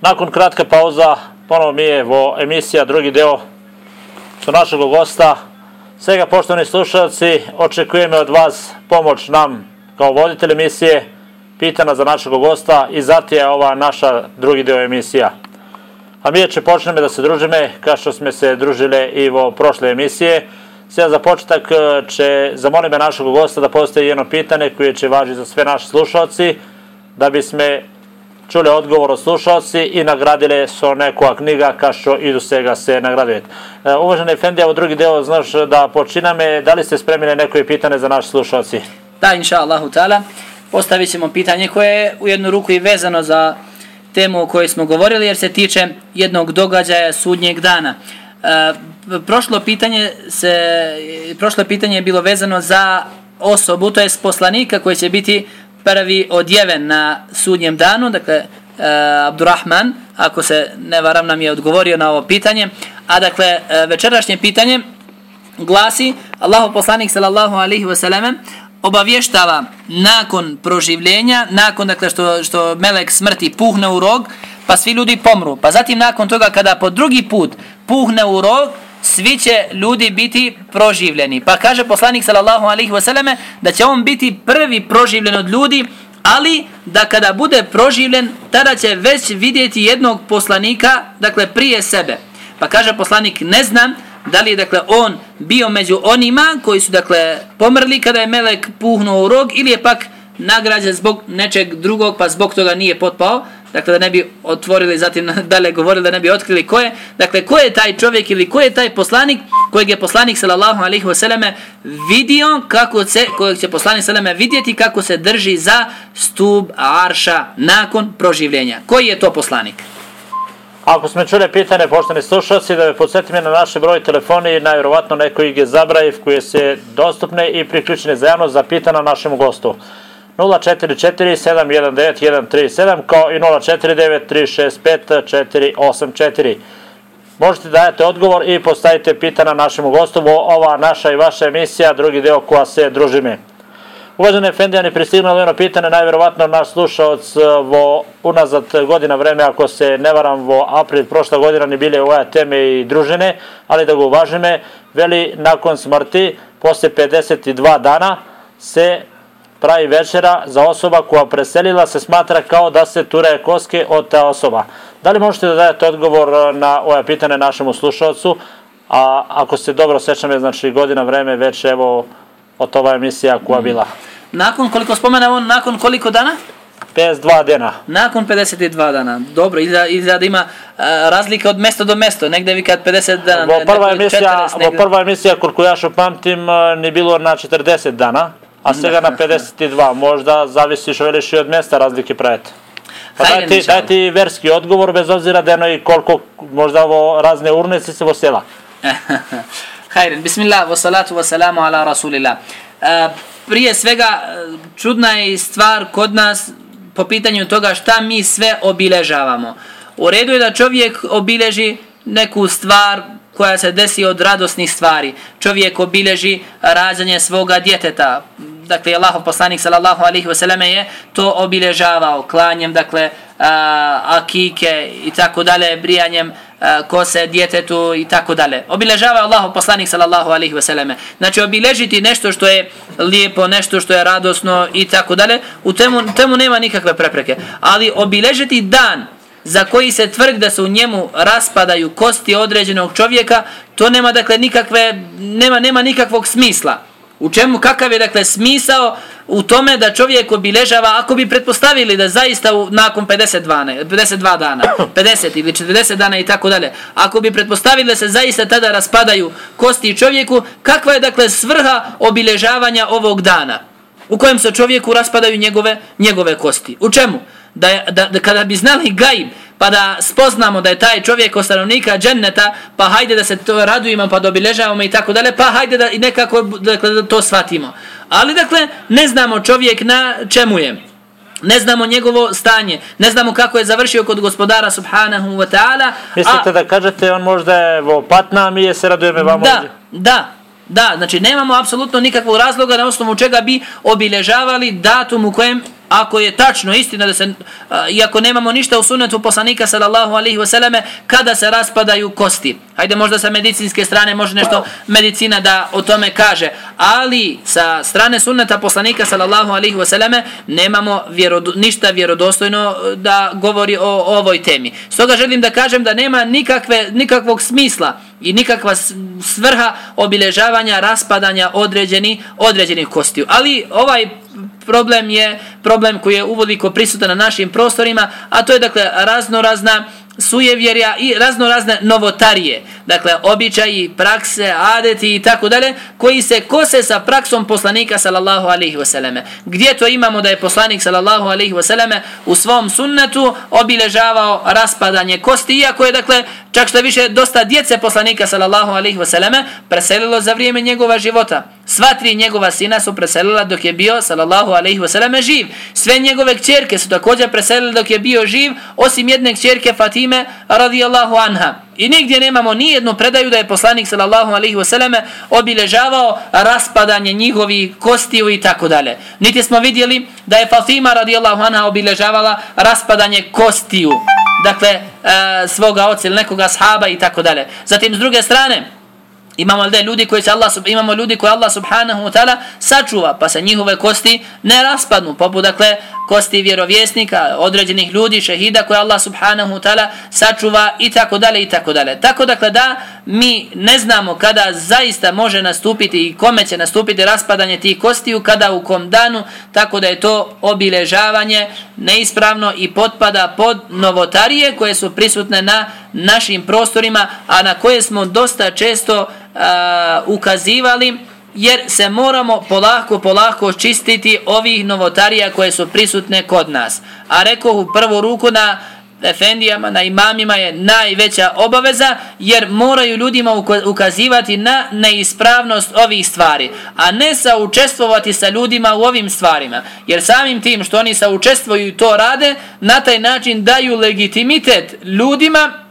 Nakon kratka pauza, ponovo mi je vo emisija, drugi deo su našeg gosta. Svega, poštovani slušalci, očekujeme od vas pomoć nam kao voditelj emisije, pitana za našeg gosta i zati je ova naša drugi deo emisija. A mi će počneme da se družime, kao što smo se družile i vo prošle emisije. Sve za početak e, će zamolime našeg gosta da postoji jedno pitanje koje će važi za sve naše slušalci, da bismo čuli odgovor od slušalci i nagradile su nekoja knjiga kao što idu svega se nagraduje. E, uvaženi Efendi, evo drugi deo, znaš da počiname, da li ste spremili neko pitanje za naši slušalci? Da, inša Allahu ta'ala, postavit ćemo pitanje koje je u jednu ruku i vezano za temu o kojoj smo govorili, jer se tiče jednog događaja sudnjeg dana. E, prošlo pitanje se prošlo pitanje je bilo vezano za osobu to jest poslanika koji će biti prvi odjeven na sudnjem danu, dakle, e, Abdurrahman, ako se ne varam nam je odgovorio na ovo pitanje, a dakle, e, večerašnje pitanje glasi, Allahu poslanik sallallahu alejhi ve selleme obavještava nakon proživljenja, nakon dakle što, što melek smrti puhne u rog, pa svi ljudi pomru. Pa zatim nakon toga kada po drugi put puhne u rog, svi će ljudi biti proživljeni. Pa kaže poslanik sallallahu alaihi wasallam da će on biti prvi proživljen od ljudi, ali da kada bude proživljen, tada će već vidjeti jednog poslanika, dakle prije sebe. Pa kaže poslanik, ne znam da li je dakle on bio među onima koji su dakle pomrli kada je melek puhnuo u rog ili je pak nagrađen zbog nečeg drugog pa zbog toga nije potpao dakle da ne bi otvorili zatim dalje govorili da ne bi otkrili ko je. Dakle ko je taj čovjek ili ko je taj poslanik kojeg je poslanik sallallahu alejhi ve selleme vidio kako se kojeg će poslanik sallallahu vidjeti kako se drži za stub arša nakon proživljenja. Koji je to poslanik? Ako smo čuli pitanje, pošteni slušalci, da me podsjetim na naše broj telefoni, najvjerovatno neko ih je zabrajev koje se dostupne i priključene za javnost za pitanje našemu gostu. 044-719-137 kao i 049-365-484. Možete dajete odgovor i postavite pitanja našemu gostu. Ova naša i vaša emisija, drugi deo koja se družime. Uvažene Efendijani, pristignuo jedno pitanje, najvjerovatno naš slušaoc eh, vo unazad godina vreme, ako se ne varam, vo april prošla godina ni bile ove teme i družene, ali da ga uvažime, veli nakon smrti, posle 52 dana, se pravi večera za osoba koja preselila se smatra kao da se ture koske od ta osoba. Da li možete da dajete odgovor na ove pitanje našemu slušalcu, a ako se dobro sećam, znači godina vreme već evo od ova emisija koja bila. Nakon koliko spomena on, nakon koliko dana? 52 dana. Nakon 52 dana. Dobro, izgleda da ima uh, razlika od mesta do mesta. Negde vi kad 50 dana... Vo prva, emisija, 40, negde... prva emisija, koliko ja što pamtim, ni bilo na 40 dana a svega na 52, možda zavisi što veliš i od mjesta razlike pravete. Pa daj ti, daj ti verski odgovor, bez obzira da je i koliko možda ovo razne urnice se vosela. Hajren, bismillah, wa salatu wa salamu ala rasulillah. Uh, prije svega, čudna je stvar kod nas po pitanju toga šta mi sve obiležavamo. U redu je da čovjek obileži neku stvar koja se desi od radosnih stvari. Čovjek obileži rađanje svoga djeteta, dakle Allahov poslanik sallallahu alejhi ve selleme je to obilježavao klanjem dakle a, akike i tako dalje brijanjem a, kose djetetu i tako dalje. Obilježavao Allahov poslanik sallallahu alejhi ve selleme znači obilježiti nešto što je lijepo nešto što je radosno i tako dalje u temu temu nema nikakve prepreke. Ali obilježiti dan za koji se tvrdi da se u njemu raspadaju kosti određenog čovjeka, to nema dakle nikakve nema nema nikakvog smisla. U čemu, kakav je dakle smisao u tome da čovjek obiležava, ako bi pretpostavili da zaista u, nakon 52 dana, 52 dana, 50 ili 40 dana i tako dalje, ako bi pretpostavili da se zaista tada raspadaju kosti čovjeku, kakva je dakle svrha obiležavanja ovog dana u kojem se čovjeku raspadaju njegove njegove kosti? U čemu? Da, da, da kada bi znali gaib, pa da spoznamo da je taj čovjek od stanovnika dženneta, pa hajde da se to radujemo, pa da obilježavamo i tako dalje, pa hajde da i nekako dakle, da to shvatimo. Ali dakle, ne znamo čovjek na čemu je. Ne znamo njegovo stanje, ne znamo kako je završio kod gospodara subhanahu wa ta'ala. Mislite a, da kažete on možda je patna, mi je se radujeme vam Da, ovdje. da, da, znači nemamo apsolutno nikakvog razloga na osnovu čega bi obilježavali datum u kojem ako je tačno istina da se iako nemamo ništa u sunnetu poslanika sallallahu alejhi ve selleme kada se raspadaju kosti? Hajde možda sa medicinske strane može nešto medicina da o tome kaže. Ali sa strane sunneta poslanika sallallahu alejhi ve selleme nemamo vjerodo, ništa vjerodostojno da govori o, o ovoj temi. Stoga želim da kažem da nema nikakve nikakvog smisla i nikakva svrha obilježavanja raspadanja određeni određenih kostiju. Ali ovaj problem je problem koji je uvodiko prisutan na našim prostorima, a to je dakle razno razna sujevjerja i razno razne novotarije. Dakle, običaji, prakse, adeti i tako dalje, koji se kose sa praksom poslanika sallallahu alaihi wasallame. Gdje to imamo da je poslanik sallallahu alaihi wasallame u svom sunnetu obiležavao raspadanje kosti, iako je, dakle, čak što više dosta djece poslanika sallallahu alaihi wasallame preselilo za vrijeme njegova života. Sva tri njegova sina su preselila dok je bio sallallahu alaihi wasallame živ. Sve njegove kćerke su također preselile dok je bio živ, osim jedne kćerke Fatime radijallahu anha. I nigdje nemamo ni jednu predaju da je poslanik sallallahu alejhi ve selleme obiležavao raspadanje njihovi kostiju i tako dalje. Niti smo vidjeli da je Fatima radijallahu anha obiležavala raspadanje kostiju dakle, e, svoga oca ili nekoga sahaba i tako dalje. Zatim, s druge strane, Imamo da ljudi koji se Allah imamo ljudi koji Allah subhanahu wa taala sačuva pa se njihove kosti ne raspadnu poput dakle kosti vjerovjesnika određenih ljudi šehida koje Allah subhanahu wa taala sačuva i tako dalje i tako dalje. Tako dakle da mi ne znamo kada zaista može nastupiti i kome će nastupiti raspadanje tih kostiju kada u kom danu tako da je to obiležavanje neispravno i potpada pod novotarije koje su prisutne na našim prostorima a na koje smo dosta često ukazivali jer se moramo polako polako čistiti ovih novotarija koje su prisutne kod nas. A rekao u prvu ruku na efendijama, na imamima je najveća obaveza jer moraju ljudima ukazivati na neispravnost ovih stvari, a ne saučestvovati sa ljudima u ovim stvarima. Jer samim tim što oni saučestvuju i to rade, na taj način daju legitimitet ljudima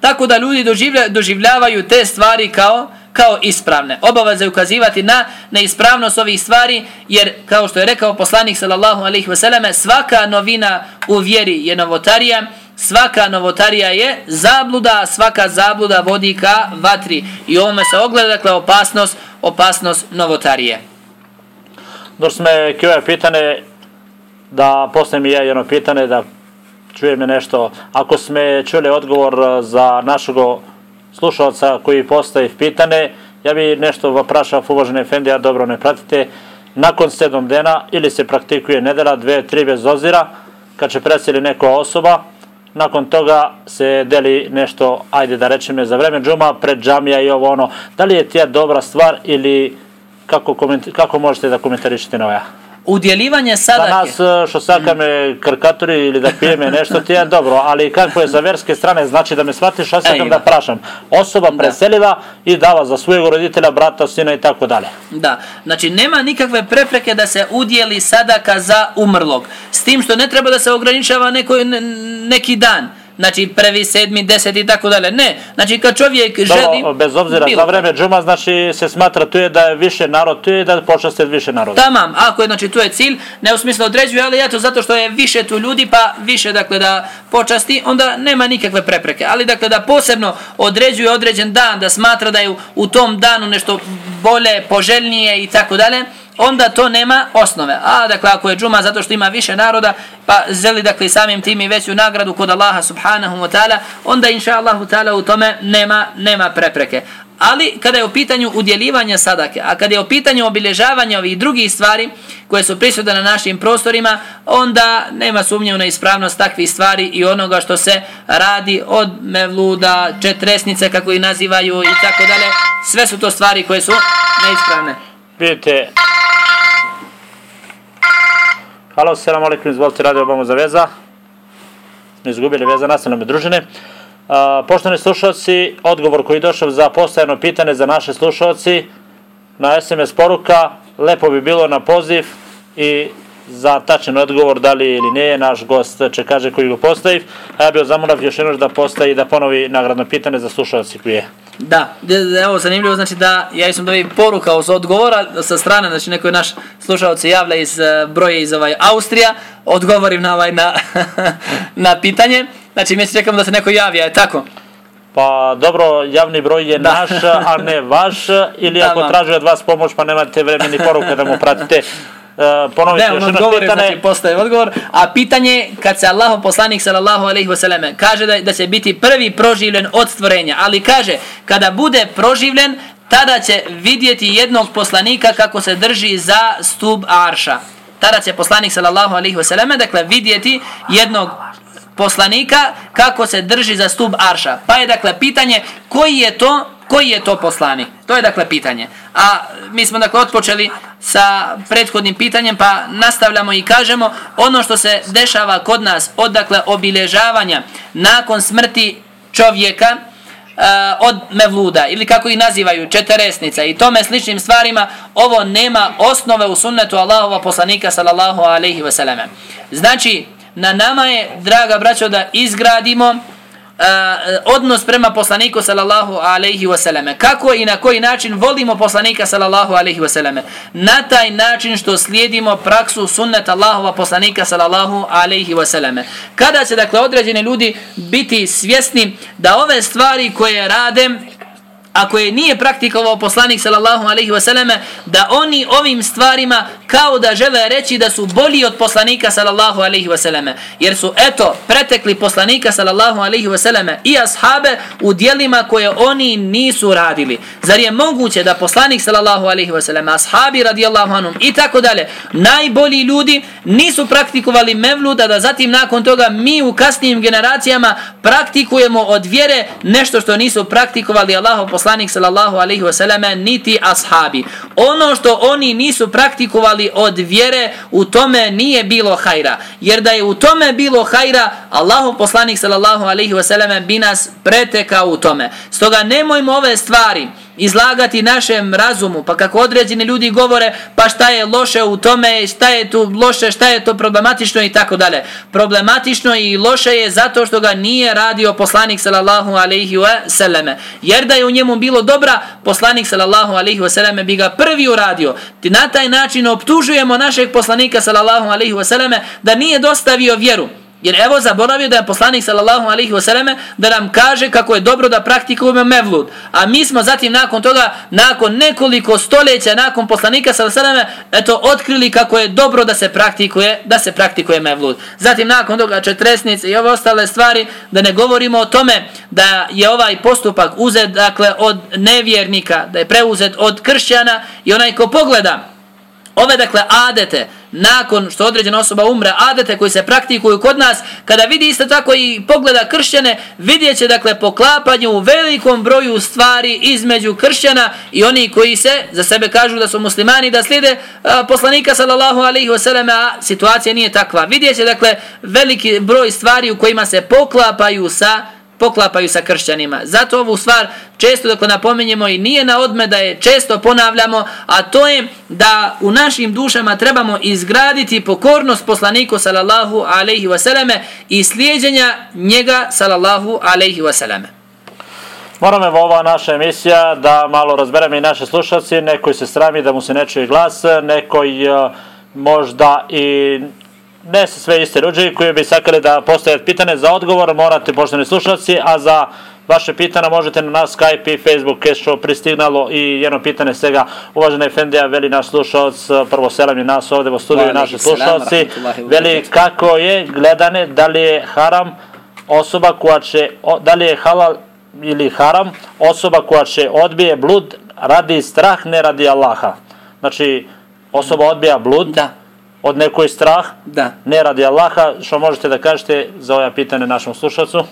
Tako da ljudi doživlja, doživljavaju te stvari kao kao ispravne. Obaveza je ukazivati na neispravnost ovih stvari, jer kao što je rekao poslanik sallallahu alejhi ve selleme, svaka novina u vjeri je novotarija, svaka novotarija je zabluda, svaka zabluda vodi ka vatri. I ovome se ogleda, dakle, opasnost, opasnost novotarije. Dok sme kjove pitane, da poslije mi je jedno pitane, da čuje me nešto. Ako sme čuli odgovor eh, za našeg slušalca koji postaje pitane, ja bi nešto vaprašao uvažene Efendija, dobro ne pratite. Nakon sedom dena ili se praktikuje nedela, dve, tri bez ozira, kad će preseli neka osoba, nakon toga se deli nešto, ajde da rečem za vreme džuma, pred džamija i ovo ono. Da li je tija dobra stvar ili kako, kako možete da komentarišete na ovaj? Udjeljivanje sadake. Za nas e, što saka me karikaturi ili da pije me nešto ti je dobro, ali kako je za verske strane, znači da me shvatiš što sakam da prašam. Osoba preseliva i dava za svojeg roditelja, brata, sina i tako dalje. Da, znači nema nikakve prepreke da se udjeli sadaka za umrlog. S tim što ne treba da se ograničava neko, neki dan znači prvi, sedmi, deset i tako dalje. Ne, znači kad čovjek želi... Dobro, bez obzira, bilo. za vreme džuma, znači se smatra tu je da je više narod, tu je da počaste više naroda. Tamam, ako je, znači tu je cilj, ne u smislu određuje, ali eto, zato što je više tu ljudi, pa više, dakle, da počasti, onda nema nikakve prepreke. Ali, dakle, da posebno određuje određen dan, da smatra da je u tom danu nešto bolje, poželjnije i tako dalje, onda to nema osnove. A dakle ako je džuma zato što ima više naroda, pa želi dakle samim tim i veću nagradu kod Allaha subhanahu wa ta'ala, onda inša Allahu ta'ala u tome nema, nema prepreke. Ali kada je u pitanju udjeljivanja sadake, a kada je u pitanju obilježavanja ovih drugih stvari koje su prisutne na našim prostorima, onda nema sumnje na ispravnost takvih stvari i onoga što se radi od mevluda, četresnice kako ih nazivaju i tako dalje. Sve su to stvari koje su neispravne. Vidite, Halo, selam alaikum, izvolite radio obamo za veza. Ne izgubili veza, nastavljamo družine. Poštovani slušalci, odgovor koji je došao za postajeno pitanje za naše slušalci na SMS poruka, lepo bi bilo na poziv i za tačan odgovor da li ili ne naš gost će kaže koji ga postavi. A ja bih zamorav još jednom da postavi da ponovi nagradno pitanje za slušalci koji je. Da, evo zanimljivo znači da ja sam dobio poruka uz odgovora sa strane, znači neko je naš slušalac javlja iz eh, broje iz ovaj Austrija, odgovorim na ovaj na, na pitanje. Znači mi se čekamo da se neko javlja, je tako? Pa dobro, javni broj je da. naš, a ne vaš, ili ako traži od vas pomoć pa nemate vremeni poruke da mu pratite, Uh, ponovite ne, on odgovor pitanje. znači postaje odgovor. A pitanje, kad se Allah poslanik sallallahu alaihi wasallam kaže da, da će biti prvi proživljen od stvorenja, ali kaže, kada bude proživljen, tada će vidjeti jednog poslanika kako se drži za stub arša. Tada će poslanik sallallahu alaihi wasallam, dakle, vidjeti jednog poslanika kako se drži za stub arša. Pa je dakle pitanje koji je to koji je to poslanik? To je dakle pitanje. A mi smo dakle otpočeli sa prethodnim pitanjem pa nastavljamo i kažemo ono što se dešava kod nas od dakle obilježavanja nakon smrti čovjeka uh, od mevluda ili kako ih nazivaju četeresnica i tome sličnim stvarima ovo nema osnove u sunnetu Allahova poslanika sallallahu alaihi wasallam. Znači na nama je, draga braćo, da izgradimo uh, odnos prema poslaniku sallallahu alaihi wasallam. Kako i na koji način volimo poslanika sallallahu alaihi wasallam? Na taj način što slijedimo praksu sunnet Allahova poslanika sallallahu alaihi wasallam. Kada će, dakle, određeni ljudi biti svjesni da ove stvari koje rade ako je nije praktikovao poslanik sallallahu alejhi ve selleme da oni ovim stvarima kao da žele reći da su bolji od poslanika sallallahu alejhi ve selleme jer su eto pretekli poslanika sallallahu alejhi ve selleme i ashabe u djelima koje oni nisu radili. Zar je moguće da poslanik sallallahu alejhi ve selleme ashabi radijallahu anhum i tako dalje najbolji ljudi nisu praktikovali mevluda da zatim nakon toga mi u kasnijim generacijama praktikujemo od vjere nešto što nisu praktikovali Allahov poslanik sallallahu alaihi wasallam niti ashabi. Ono što oni nisu praktikovali od vjere u tome nije bilo hajra. Jer da je u tome bilo hajra, Allahu poslanik sallallahu alaihi wasallam bi nas pretekao u tome. Stoga nemojmo ove stvari izlagati našem razumu, pa kako određeni ljudi govore, pa šta je loše u tome, šta je tu loše, šta je to problematično i tako dalje. Problematično i loše je zato što ga nije radio poslanik sallallahu alaihi wa sallame. Jer da je u njemu bilo dobra, poslanik sallallahu alaihi wa sallame bi ga prvi uradio. Ti na taj način optužujemo našeg poslanika sallallahu alaihi wa sallame da nije dostavio vjeru. Jer evo zaboravio da je poslanik sallallahu alaihi wasallam da nam kaže kako je dobro da praktikujemo mevlud. A mi smo zatim nakon toga, nakon nekoliko stoljeća, nakon poslanika sallallahu alaihi wasallam, eto otkrili kako je dobro da se praktikuje, da se praktikuje mevlud. Zatim nakon toga četresnice i ove ostale stvari, da ne govorimo o tome da je ovaj postupak uzet dakle od nevjernika, da je preuzet od kršćana i onaj ko pogleda ove dakle adete, nakon što određena osoba umre, adete koji se praktikuju kod nas, kada vidi isto tako i pogleda kršćane, vidjet će dakle poklapanje u velikom broju stvari između kršćana i oni koji se za sebe kažu da su muslimani, da slijede a, poslanika sallallahu alaihi wasallam, a situacija nije takva. Vidjet će dakle veliki broj stvari u kojima se poklapaju sa poklapaju sa kršćanima. Zato ovu stvar često dok napominjemo i nije na odme da je često ponavljamo, a to je da u našim dušama trebamo izgraditi pokornost poslaniku sallallahu alaihi wasallame i slijedjenja njega sallallahu alaihi wasallame. Moram evo ova naša emisija da malo razberemo i naše slušalci, nekoj se srami da mu se ne čuje glas, nekoj uh, možda i ne se sve iste ruđe koji bi sakali da postavite pitane za odgovor, morate poštovni slušalci, a za vaše pitanja možete na nas Skype i Facebook Cash Show pristignalo i jedno pitanje svega. Uvažena Efendija, veli naš slušalac, prvo selam je nas ovdje u studiju naše slušalci, veli kako je gledane, da li je haram osoba koja će, da li je halal ili haram osoba koja će odbije blud radi strah, ne radi Allaha. Znači, osoba odbija blud, da od nekoj strah, da. ne radi Allaha, što možete da kažete za ova pitanje našom slušalcu?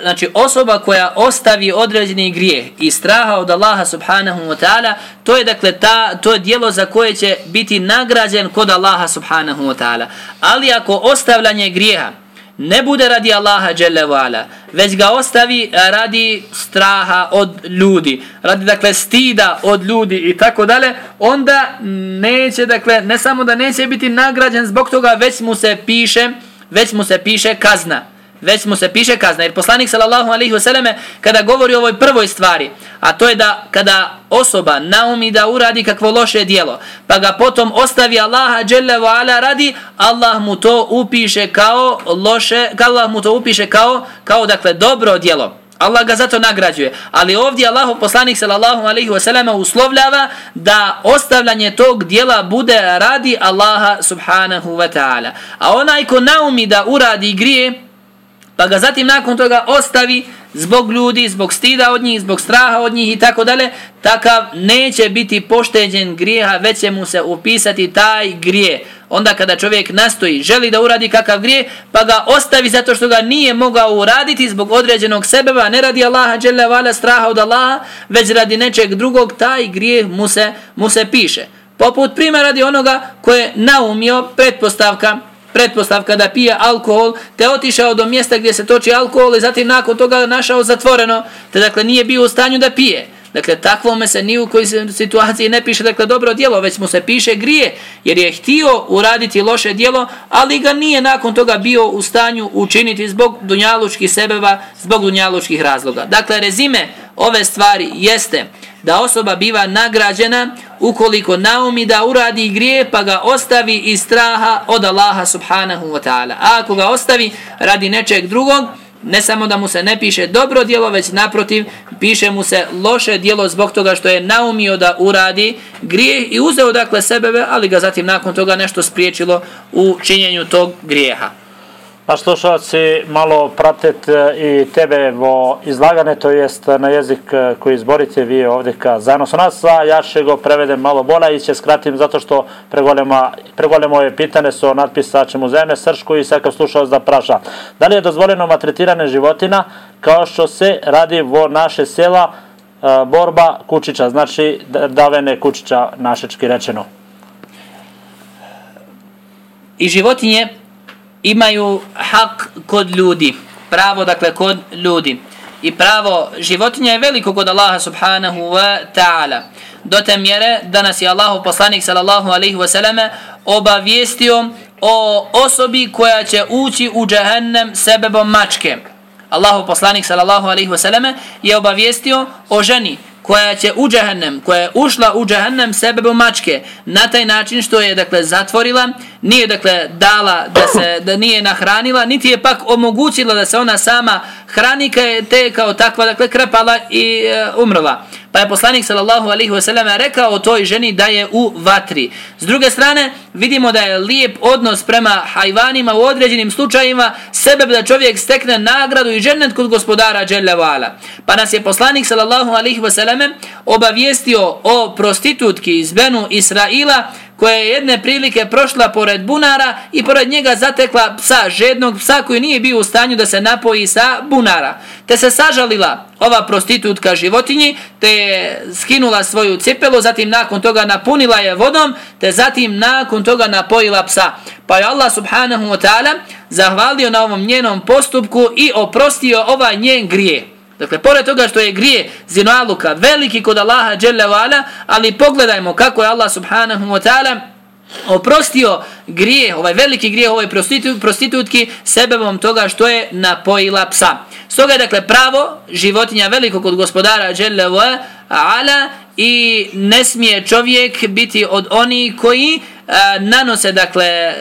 Znači, osoba koja ostavi određeni grijeh i straha od Allaha subhanahu wa ta'ala, to je dakle ta, to je dijelo za koje će biti nagrađen kod Allaha subhanahu wa ta'ala. Ali ako ostavljanje grijeha, ne bude radi Allaha dželle vala, već ga ostavi e, radi straha od ljudi, radi dakle stida od ljudi i tako dalje, onda neće dakle ne samo da neće biti nagrađen zbog toga, već mu se piše, već mu se piše kazna već mu se piše kazna. Jer poslanik sallallahu alaihi wasallam kada govori o ovoj prvoj stvari, a to je da kada osoba naumi da uradi kakvo loše dijelo, pa ga potom ostavi Allaha dželle ve ala radi, Allah mu to upiše kao loše, Allah mu to upiše kao kao dakle dobro dijelo. Allah ga zato nagrađuje. Ali ovdje Allah poslanik sallallahu alaihi wasallam uslovljava da ostavljanje tog dijela bude radi Allaha subhanahu wa ta'ala. A onaj ko naumi da uradi grije, pa ga zatim nakon toga ostavi zbog ljudi, zbog stida od njih, zbog straha od njih i tako dalje, takav neće biti pošteđen grijeha, već će mu se upisati taj grije. Onda kada čovjek nastoji, želi da uradi kakav grije, pa ga ostavi zato što ga nije mogao uraditi zbog određenog sebeba, ne radi Allaha, dželle vala, straha od Allaha, već radi nečeg drugog, taj grijeh mu se, mu se piše. Poput primjera radi onoga koje je naumio pretpostavka, pretpostavka da pije alkohol, te otišao do mjesta gdje se toči alkohol i zatim nakon toga našao zatvoreno, te dakle nije bio u stanju da pije. Dakle, takvome se ni u kojoj situaciji ne piše dakle, dobro djelo, već mu se piše grije, jer je htio uraditi loše djelo, ali ga nije nakon toga bio u stanju učiniti zbog dunjalučkih sebeva, zbog dunjalučkih razloga. Dakle, rezime ove stvari jeste da osoba biva nagrađena ukoliko naumi da uradi grije pa ga ostavi iz straha od Allaha subhanahu wa ta'ala. A ako ga ostavi radi nečeg drugog, ne samo da mu se ne piše dobro djelo, već naprotiv, piše mu se loše djelo zbog toga što je naumio da uradi grije i uzeo dakle sebebe, ali ga zatim nakon toga nešto spriječilo u činjenju tog grijeha. Pa slušalci malo pratet e, i tebe vo izlagane, to jest e, na jezik e, koji izborite vi ovdje ka zajedno sa nas, a ja še go prevedem malo bola i će skratim zato što pregolema, pregolemo je pitane su natpisa ćemo zemlje sršku i sakav slušalac da praša. Da li je dozvoljeno matretirane životina kao što se radi vo naše sela e, borba kučića, znači davene kučića našečki rečeno? I životinje imaju hak kod ljudi. Pravo, dakle, kod ljudi. I pravo životinja je veliko kod Allaha subhanahu wa ta'ala. Do te mjere da nas je Allahu poslanik sallallahu alaihi wa sallame obavijestio o osobi koja će ući u džahennem sebebom mačke. Allahu poslanik sallallahu alaihi wa sallame je obavijestio o ženi koja će u džehennem, koja je ušla u džehennem sebebu mačke, na taj način što je, dakle, zatvorila, nije, dakle, dala da se, da nije nahranila, niti je pak omogućila da se ona sama hrani, te kao takva, dakle, krepala i e, umrla. Pa je poslanik sallallahu alaihi wasallam rekao o toj ženi da je u vatri. S druge strane, vidimo da je lijep odnos prema hajvanima u određenim slučajima sebe da čovjek stekne nagradu i ženet kod gospodara Đelevala. Pa nas je poslanik sallallahu alaihi wasallam obavijestio o prostitutki iz Benu Israila koja je jedne prilike prošla pored bunara i pored njega zatekla psa, žednog psa koji nije bio u stanju da se napoji sa bunara. Te se sažalila ova prostitutka životinji, te je skinula svoju cipelu, zatim nakon toga napunila je vodom, te zatim nakon toga napojila psa. Pa je Allah subhanahu wa ta'ala zahvalio na ovom njenom postupku i oprostio ovaj njen grije. Dakle, pored toga što je grije zinoaluka veliki kod Allaha dželle vala, ali pogledajmo kako je Allah subhanahu wa ta'ala oprostio grije, ovaj veliki grije ovoj prostitu, prostitutki sebebom toga što je napojila psa. Stoga je dakle pravo životinja veliko kod gospodara dželle vala i ne smije čovjek biti od oni koji a, nanose dakle a,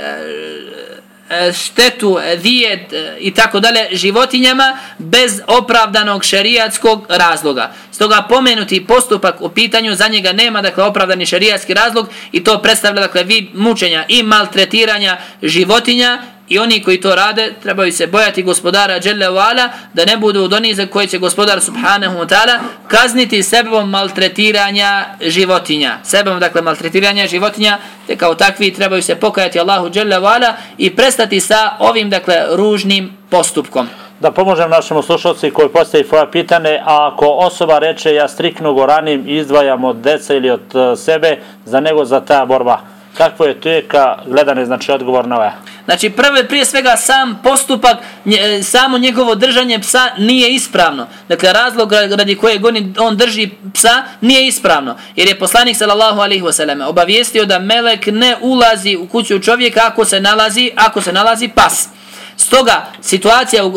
E, štetu, dijet e, i tako dalje životinjama bez opravdanog šerijatskog razloga. Stoga pomenuti postupak u pitanju za njega nema dakle opravdani šerijatski razlog i to predstavlja dakle vid mučenja i maltretiranja životinja I oni koji to rade trebaju se bojati gospodara Jelle Vala da ne budu od onih za koje će gospodar Subhanahu wa ta'ala kazniti sebom maltretiranja životinja. Sebom dakle maltretiranja životinja te kao takvi trebaju se pokajati Allahu Jelle Vala i prestati sa ovim dakle ružnim postupkom. Da pomožem našemu slušalci koji postavi svoje pitane, a ako osoba reče ja striknu goranim, izdvajam od deca ili od e, sebe za nego za ta borba, kakvo je tujeka gledane, znači odgovor na ove? Znači, prve, prije svega, sam postupak, nje, e, samo njegovo držanje psa nije ispravno. Dakle, razlog radi koje on drži psa nije ispravno. Jer je poslanik, sallallahu alaihi wasallam, obavijestio da melek ne ulazi u kuću čovjeka ako se nalazi, ako se nalazi pas. Stoga, situacija, e,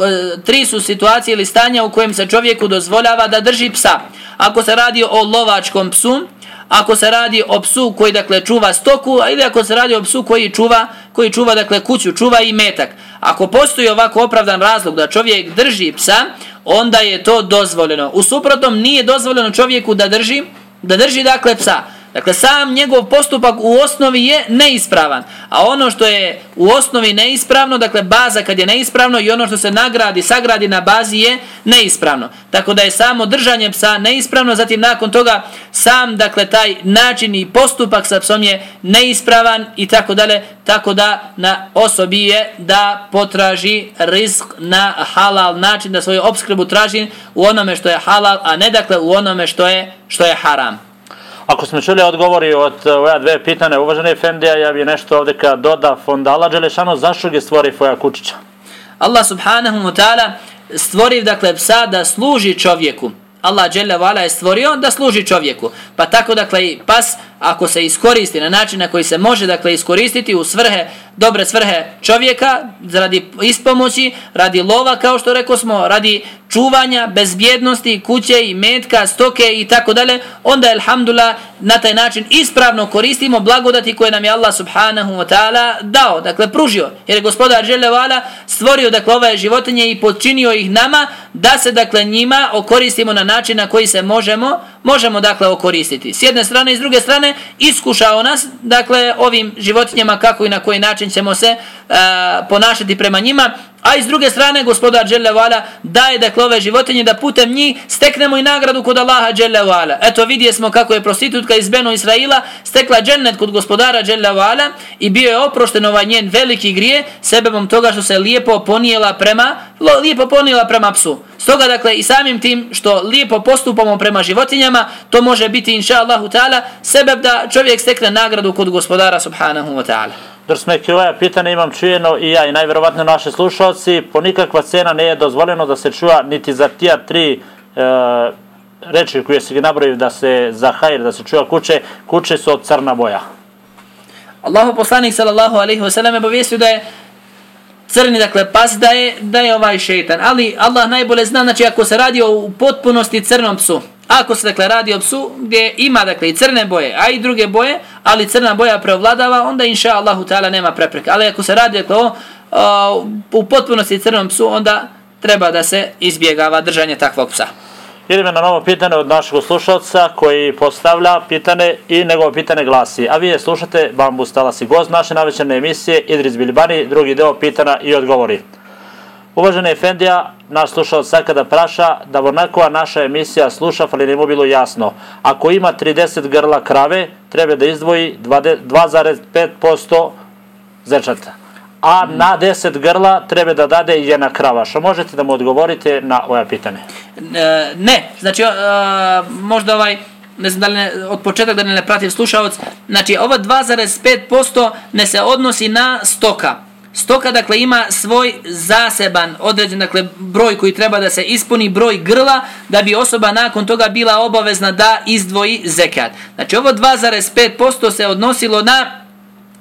tri su situacije ili stanja u kojem se čovjeku dozvoljava da drži psa. Ako se radi o lovačkom psu, ako se radi o psu koji dakle čuva stoku ili ako se radi o psu koji čuva koji čuva dakle kuću čuva i metak. Ako postoji ovako opravdan razlog da čovjek drži psa onda je to dozvoljeno. U suprotnom nije dozvoljeno čovjeku da drži da drži dakle psa. Dakle, sam njegov postupak u osnovi je neispravan. A ono što je u osnovi neispravno, dakle, baza kad je neispravno i ono što se nagradi, sagradi na bazi je neispravno. Tako da je samo držanje psa neispravno, zatim nakon toga sam, dakle, taj način i postupak sa psom je neispravan i tako dalje. Tako da na osobi je da potraži risk na halal način, da svoju obskrbu traži u onome što je halal, a ne dakle u onome što je, što je haram. Ako smo čuli odgovori od eh, ove dve pitane, uvažene Efendija, ja bih nešto ovdje kad doda fonda Allah Đelešano, zašto ga stvori tvoja kućića? Allah subhanahu wa ta'ala stvori dakle psa da služi čovjeku. Allah dželle vala je stvorio da služi čovjeku. Pa tako dakle i pas ako se iskoristi na način na koji se može dakle iskoristiti u svrhe dobre svrhe čovjeka radi ispomoći, radi lova kao što rekao smo, radi čuvanja, bezbjednosti, kuće i metka, stoke i tako dalje, onda elhamdulillah na taj način ispravno koristimo blagodati koje nam je Allah subhanahu wa ta'ala dao, dakle pružio. Jer je gospodar Želevala stvorio dakle ove životinje i počinio ih nama da se dakle njima okoristimo na način na koji se možemo, možemo dakle okoristiti. S jedne strane i s druge strane iskušao nas dakle ovim životinjama kako i na koji način ćemo se e, ponašati prema njima. A iz druge strane, gospodar Đelle daje dakle ove životinje da putem njih steknemo i nagradu kod Allaha Đelle Eto vidje smo kako je prostitutka iz Beno Israila stekla džennet kod gospodara Đelle i bio je oprošten ovaj njen veliki grije sebebom toga što se lijepo ponijela prema, lijepo ponijela prema psu. Stoga dakle i samim tim što lijepo postupamo prema životinjama, to može biti inša Allahu ta'ala sebeb da čovjek stekne nagradu kod gospodara subhanahu wa ta'ala. Drsmeki, ova pitanje imam čujeno i ja i najverovatno naše slušalci. Po nikakva cena ne je dozvoljeno da se čuva niti za tija tri e, reči koje se nabroju da se za hajr, da se čuva kuće. Kuće su od crna boja. Allahu poslanik sallallahu alaihi wasallam je povijestio da je crni, dakle, pas da je, da je ovaj šeitan. Ali Allah najbolje zna, znači ako se radi o potpunosti crnom psu, Ako se dakle radi o psu gdje ima dakle i crne boje, a i druge boje, ali crna boja preovladava, onda inša Allahu ta'ala nema prepreke. Ali ako se radi dakle o, o, u potpunosti crnom psu, onda treba da se izbjegava držanje takvog psa. Idemo na novo pitanje od našeg slušalca koji postavlja pitanje i njegovo pitanje glasi. A vi je slušate Bambus i gost naše navečerne emisije Idris Bilibani, drugi deo pitanja i odgovori. Uvažena Efendija, naš slušalac kada praša da onakova naša emisija sluša, ali ne mu bilo jasno. Ako ima 30 grla krave, treba da izdvoji 2,5% zečata. A na 10 grla treba da dade jedna krava. Što možete da mu odgovorite na ova pitanja? E, ne, znači e, možda ovaj ne znam da li ne, od početak da ne, ne pratim slušalac, znači ova 2,5% ne se odnosi na stoka. Stoka dakle ima svoj zaseban određen dakle broj koji treba da se ispuni broj grla da bi osoba nakon toga bila obavezna da izdvoji zekat. Znači ovo 2,5% se odnosilo na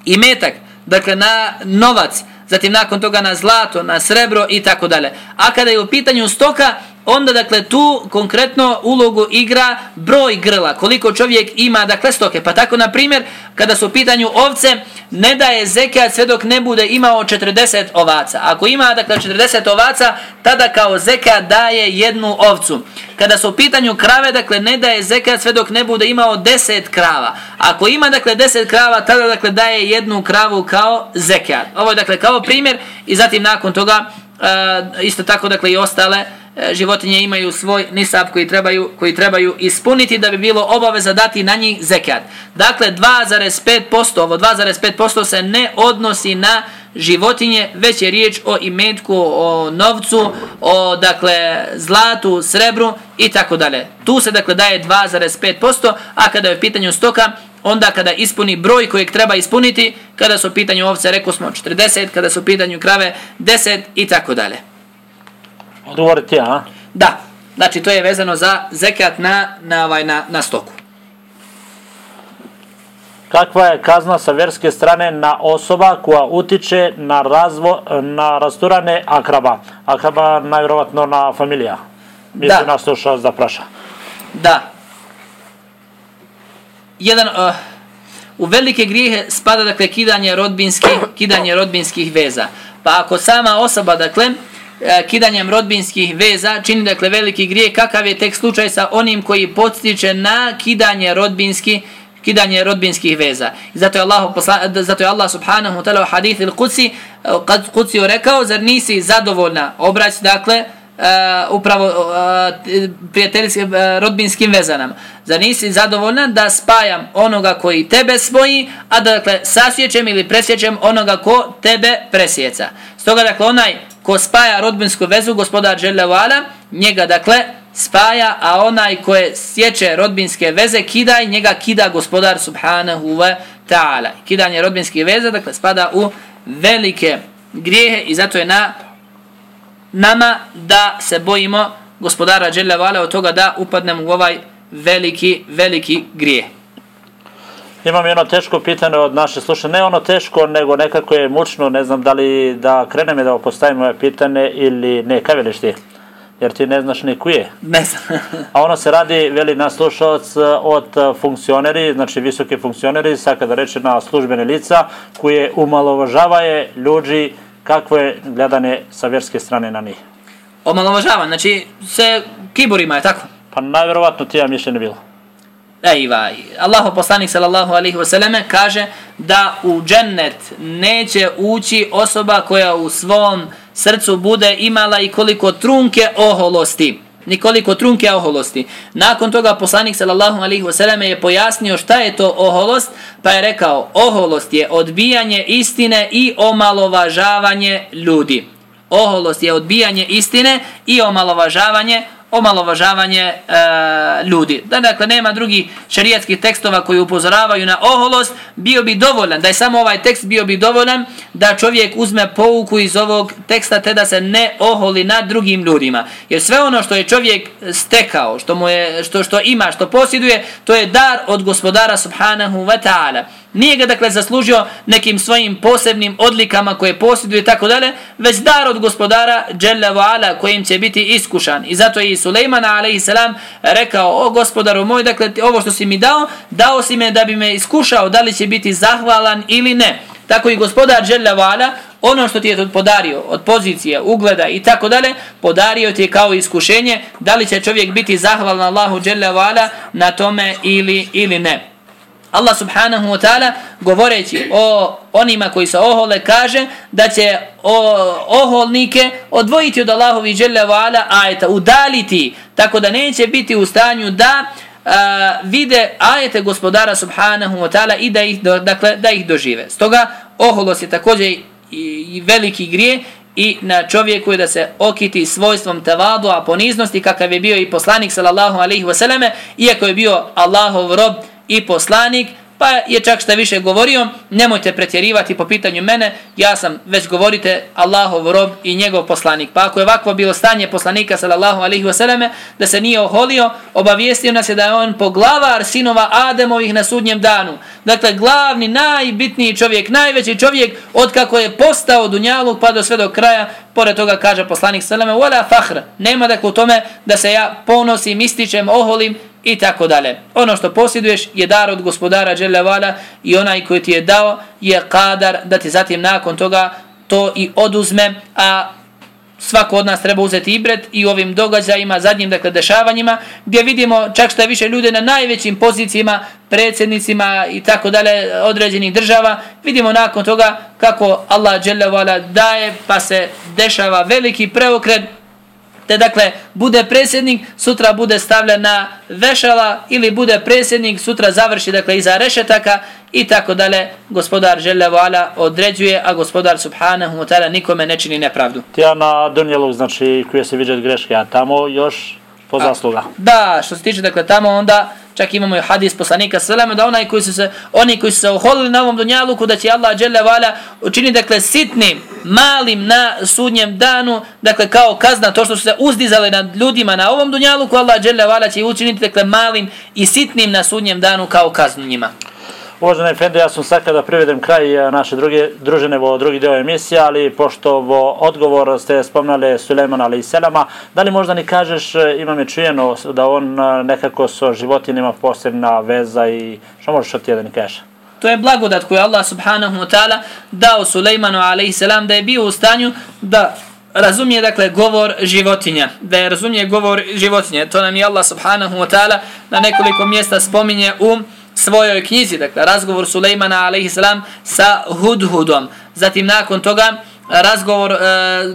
imetak, dakle na novac, zatim nakon toga na zlato, na srebro i tako dalje. A kada je u pitanju stoka, onda dakle tu konkretno ulogu igra broj grla, koliko čovjek ima dakle stoke. Pa tako na primjer, kada su u pitanju ovce, ne daje zekat sve dok ne bude imao 40 ovaca. Ako ima dakle 40 ovaca, tada kao zekat daje jednu ovcu. Kada su u pitanju krave, dakle ne daje zekat sve dok ne bude imao 10 krava. Ako ima dakle 10 krava, tada dakle daje jednu kravu kao zekat. Ovo je dakle kao primjer i zatim nakon toga uh, isto tako dakle i ostale životinje imaju svoj nisab koji trebaju koji trebaju ispuniti da bi bilo obaveza dati na njih zekat. Dakle 2,5%, ovo 2,5% se ne odnosi na životinje, već je riječ o imetku, o novcu, o dakle zlatu, srebru i tako dalje. Tu se dakle daje 2,5%, a kada je u pitanju stoka, onda kada ispuni broj kojeg treba ispuniti, kada su u pitanju ovce, rekao smo 40, kada su u pitanju krave 10 i tako dalje. Одговорите ја, а? Да. Значи, тоа е везано за зекат на, на, на, на, на стоку. Каква е казна са верски стране на особа која утиче на разво, на растуране акраба? Акраба најверојатно на фамилија. Мислам да. се слуша да праша. Да. Jedan uh, u velike grijehe spada dakle kidanje rodbinskih kidanje rodbinskih veza. Pa ako sama osoba dakle E, kidanjem rodbinskih veza čini dakle veliki grijeh, kakav je tek slučaj sa onim koji podstiče na kidanje rodbinskih kidanje rodbinskih veza. I zato je Allah zato je Allah subhanahu wa ta'ala u hadith il-Qudsi e, kad Qudsi rekao zar nisi zadovoljna obrać dakle uh, upravo uh, prijateljskim uh, rodbinskim vezanama. Zar nisi zadovoljna da spajam onoga koji tebe spoji, a da dakle sasjećem ili presjećem onoga ko tebe presjeca. Stoga dakle onaj ko spaja rodbinsku vezu, gospodar Želevala, njega dakle spaja, a onaj ko je sjeće rodbinske veze, kida i njega kida gospodar subhanahu wa ta'ala. Kidanje rodbinske veze, dakle, spada u velike grijehe i zato je na nama da se bojimo gospodara Đelevala od toga da upadnemo u ovaj veliki, veliki grijeh. Imam jedno teško pitanje od naše slušanje, ne ono teško, nego nekako je mučno, ne znam da li da krenem i da postavim moje pitanje ili ne, kaj veliš ti? Jer ti ne znaš ni je. Ne znam. A ono se radi, veli na slušalac od funkcioneri, znači visoki funkcioneri, sad kada reče na službene lica, koje umalovažavaje ljudi kakvo je gledanje sa vjerske strane na njih. Omalovažavan, znači se kiborima je tako? Pa najverovatno ti ja mišljenje bilo. Ejva, Allahu poslanik sallallahu alaihi wasallam kaže da u džennet neće ući osoba koja u svom srcu bude imala i koliko trunke oholosti. Nikoliko trunke oholosti. Nakon toga poslanik sallallahu alejhi ve selleme je pojasnio šta je to oholost, pa je rekao oholost je odbijanje istine i omalovažavanje ljudi. Oholost je odbijanje istine i omalovažavanje omalovažavanje e, ljudi. Da, dakle, nema drugi šarijatskih tekstova koji upozoravaju na oholost, bio bi dovoljan, da je samo ovaj tekst bio bi dovoljan da čovjek uzme pouku iz ovog teksta te da se ne oholi nad drugim ljudima. Jer sve ono što je čovjek stekao, što, mu je, što, što ima, što posjeduje, to je dar od gospodara subhanahu wa ta'ala. Nije ga dakle zaslužio nekim svojim posebnim odlikama koje posjeduje tako dalje, već dar od gospodara Đelle Vala kojim će biti iskušan. I zato je i Sulejman a.s. rekao, o gospodaru moj, dakle ovo što si mi dao, dao si me da bi me iskušao da li će biti zahvalan ili ne. Tako i gospodar Đelle Vala ono što ti je podario od pozicije, ugleda i tako dalje, podario ti je kao iskušenje, da li će čovjek biti zahvalan Allahu Jalla vala na tome ili, ili ne. Allah subhanahu wa ta'ala govoreći o onima koji se ohole kaže da će o, oholnike odvojiti od Allahovi dželle ala ajeta, udaliti tako da neće biti u stanju da a, vide ajete gospodara subhanahu wa ta'ala i da ih, do, dakle, da ih dožive. Stoga oholost je također i, i veliki grije i na čovjeku je da se okiti svojstvom tevadu, a poniznosti kakav je bio i poslanik sallallahu alaihi wasallam, iako je bio Allahov rob, i poslanik, pa je čak šta više govorio, nemojte pretjerivati po pitanju mene, ja sam, već govorite, Allahov rob i njegov poslanik. Pa ako je ovakvo bilo stanje poslanika, sallallahu alihi vseleme, da se nije oholio, obavijestio nas je da je on poglavar sinova Ademovih na sudnjem danu. Dakle, glavni, najbitniji čovjek, najveći čovjek, od kako je postao Dunjaluk pa do sve do kraja, pored toga kaže poslanik sallallahu alihi vseleme, nema dakle u tome da se ja ponosim, ističem, oholim, i tako dalje. Ono što posjeduješ je dar od gospodara Đelevala i onaj koji ti je dao je kadar da ti zatim nakon toga to i oduzme, a svako od nas treba uzeti ibret i ovim događajima, zadnjim dakle dešavanjima, gdje vidimo čak što je više ljude na najvećim pozicijama, predsjednicima i tako dalje određenih država, vidimo nakon toga kako Allah Đelevala daje pa se dešava veliki preokret te dakle bude predsjednik, sutra bude stavljen na vešala ili bude predsjednik, sutra završi dakle iza rešetaka i tako dalje. Gospodar Želevo Ala određuje, a gospodar Subhanahu wa ta'ala nikome ne čini nepravdu. Ti ja na Dunjelu, znači, koje se vidjeti greške, a tamo još po zasluga. Da, što se tiče dakle tamo onda čak imamo i hadis poslanika sallallahu da onaj koji su se oni koji su se oholili na ovom dunjaluku da će Allah dželle vala učiniti dakle sitnim malim na sudnjem danu dakle kao kazna to što su se uzdizali nad ljudima na ovom dunjaluku Allah dželle vala će učiniti dakle malim i sitnim na sudnjem danu kao kaznu njima. Uvažene Efendi, ja sam sad da privedem kraj e, naše druge, družene vo drugi deo emisije, ali pošto vo odgovor ste spomnali Sulejmana ali i Selama, da li možda ni kažeš, e, imam je čujeno da on e, nekako sa životinima posebna veza i što možeš od tijeda ni kažeš? To je blagodat koju Allah subhanahu wa ta'ala dao Sulejmanu alaihi salam da je bio u stanju da razumije dakle govor životinja, da je razumije govor životinja. To nam je Allah subhanahu wa ta'ala na nekoliko mjesta spominje u svojoj knjizi, dakle razgovor Sulejmana alejhi salam sa Hudhudom. Zatim nakon toga razgovor e,